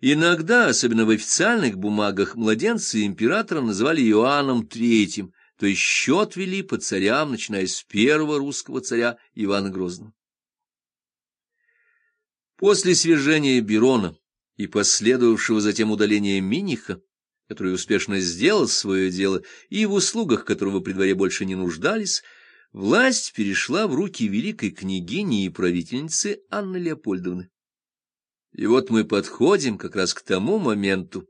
Иногда, особенно в официальных бумагах, младенца императора называли Иоанном Третьим, то есть счет вели по царям, начиная с первого русского царя Ивана Грозного. После свержения Берона и последовавшего затем удаления Миниха, который успешно сделал свое дело и в услугах которого при дворе больше не нуждались, власть перешла в руки великой княгини и правительницы Анны Леопольдовны. И вот мы подходим как раз к тому моменту,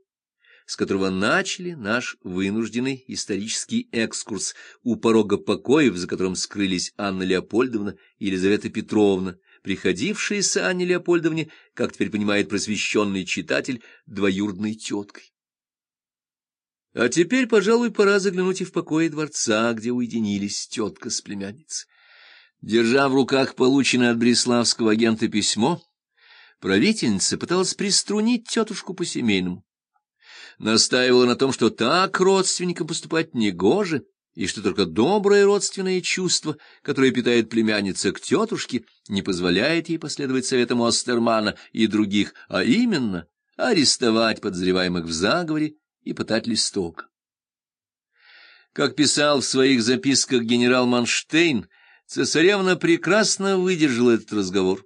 с которого начали наш вынужденный исторический экскурс у порога покоев, за которым скрылись Анна Леопольдовна и Елизавета Петровна, приходившиеся Анне Леопольдовне, как теперь понимает просвещенный читатель, двоюродной теткой. А теперь, пожалуй, пора заглянуть и в покои дворца, где уединились тетка с племянницей. Держа в руках полученное от бреславского агента письмо, правительница пыталась приструнить тетушку по-семейному. Настаивала на том, что так родственникам поступать негоже, и что только доброе родственное чувство, которое питает племянница к тетушке, не позволяет ей последовать советам Остермана и других, а именно арестовать подозреваемых в заговоре и пытать листок. Как писал в своих записках генерал Манштейн, цесаревна прекрасно выдержала этот разговор.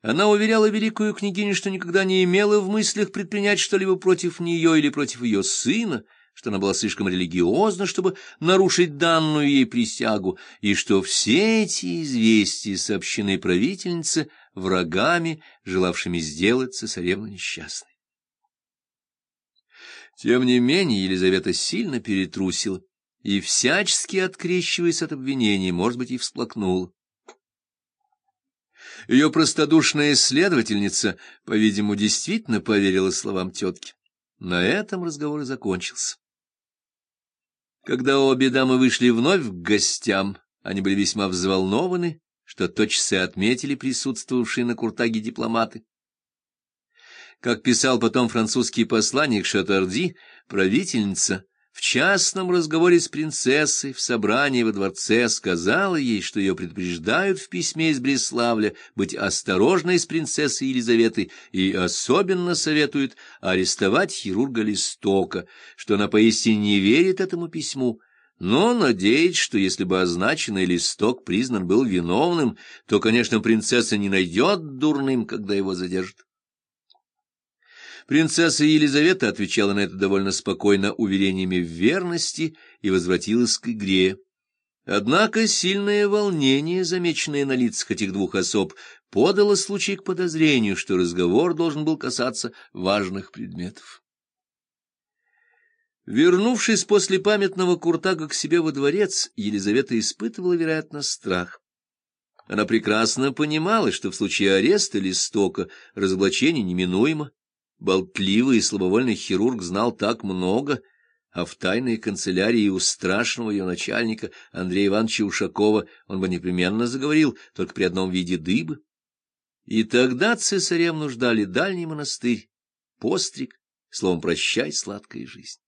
Она уверяла великую княгиню, что никогда не имела в мыслях предпринять что-либо против нее или против ее сына, что она была слишком религиозна, чтобы нарушить данную ей присягу, и что все эти известия сообщены правительнице врагами, желавшими сделать цесаревну несчастной. Тем не менее Елизавета сильно перетрусила и, всячески открещиваясь от обвинений, может быть, и всплакнула. Ее простодушная следовательница, по-видимому, действительно поверила словам тетки. На этом разговор и закончился. Когда обе дамы вышли вновь к гостям, они были весьма взволнованы, что тотчас отметили присутствовавшие на Куртаге дипломаты. Как писал потом французский посланник Шатарди, правительница в частном разговоре с принцессой в собрании во дворце сказала ей, что ее предупреждают в письме из Бреславля быть осторожной с принцессой Елизаветой и особенно советуют арестовать хирурга Листока, что она поистине не верит этому письму, но надеется, что если бы означенный листок признан был виновным, то, конечно, принцесса не найдет дурным, когда его задержат. Принцесса Елизавета отвечала на это довольно спокойно уверениями в верности и возвратилась к игре. Однако сильное волнение, замеченное на лицах этих двух особ, подало случай к подозрению, что разговор должен был касаться важных предметов. Вернувшись после памятного Куртага к себе во дворец, Елизавета испытывала, вероятно, страх. Она прекрасно понимала, что в случае ареста Листока разоблачение неминуемо, Болтливый и слабовольный хирург знал так много, а в тайной канцелярии у страшного ее начальника Андрея Ивановича Ушакова он бы непременно заговорил только при одном виде дыбы. И тогда цесаревну ждали дальний монастырь, постриг, словом, прощай, сладкая жизнь.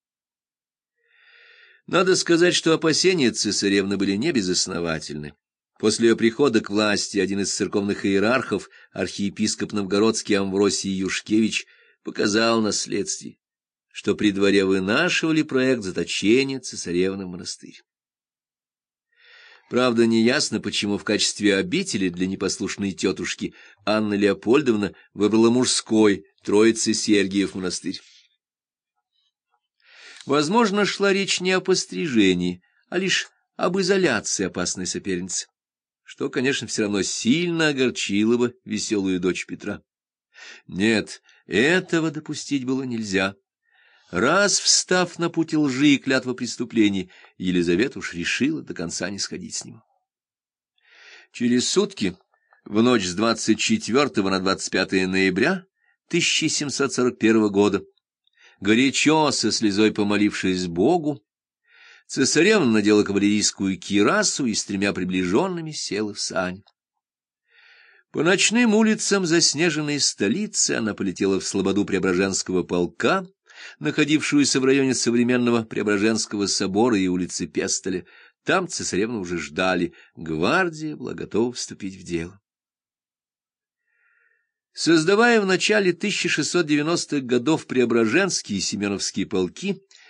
Надо сказать, что опасения цесаревны были небезосновательны. После ее прихода к власти один из церковных иерархов, архиепископ новгородский Амвросий Юшкевич, показал на следствии, что при дворе вынашивали проект заточения цесаревны в монастырь. Правда, неясно, почему в качестве обители для непослушной тетушки Анна Леопольдовна выбрала мужской Троицы Сергиев монастырь. Возможно, шла речь не о пострижении, а лишь об изоляции опасной соперницы, что, конечно, все равно сильно огорчило бы веселую дочь Петра. Нет, этого допустить было нельзя. Раз встав на путь лжи и клятва преступлений, Елизавета уж решила до конца не сходить с ним. Через сутки, в ночь с 24 на 25 ноября 1741 года, горячо со слезой помолившись Богу, цесаревна надела кавалерийскую кирасу и с тремя приближенными села в сань. По ночным улицам заснеженной столицы она полетела в слободу Преображенского полка, находившуюся в районе современного Преображенского собора и улицы Пестоля. Там цесаревну уже ждали, гвардия была готова вступить в дело. Создавая в начале 1690-х годов Преображенские и Семеновские полки,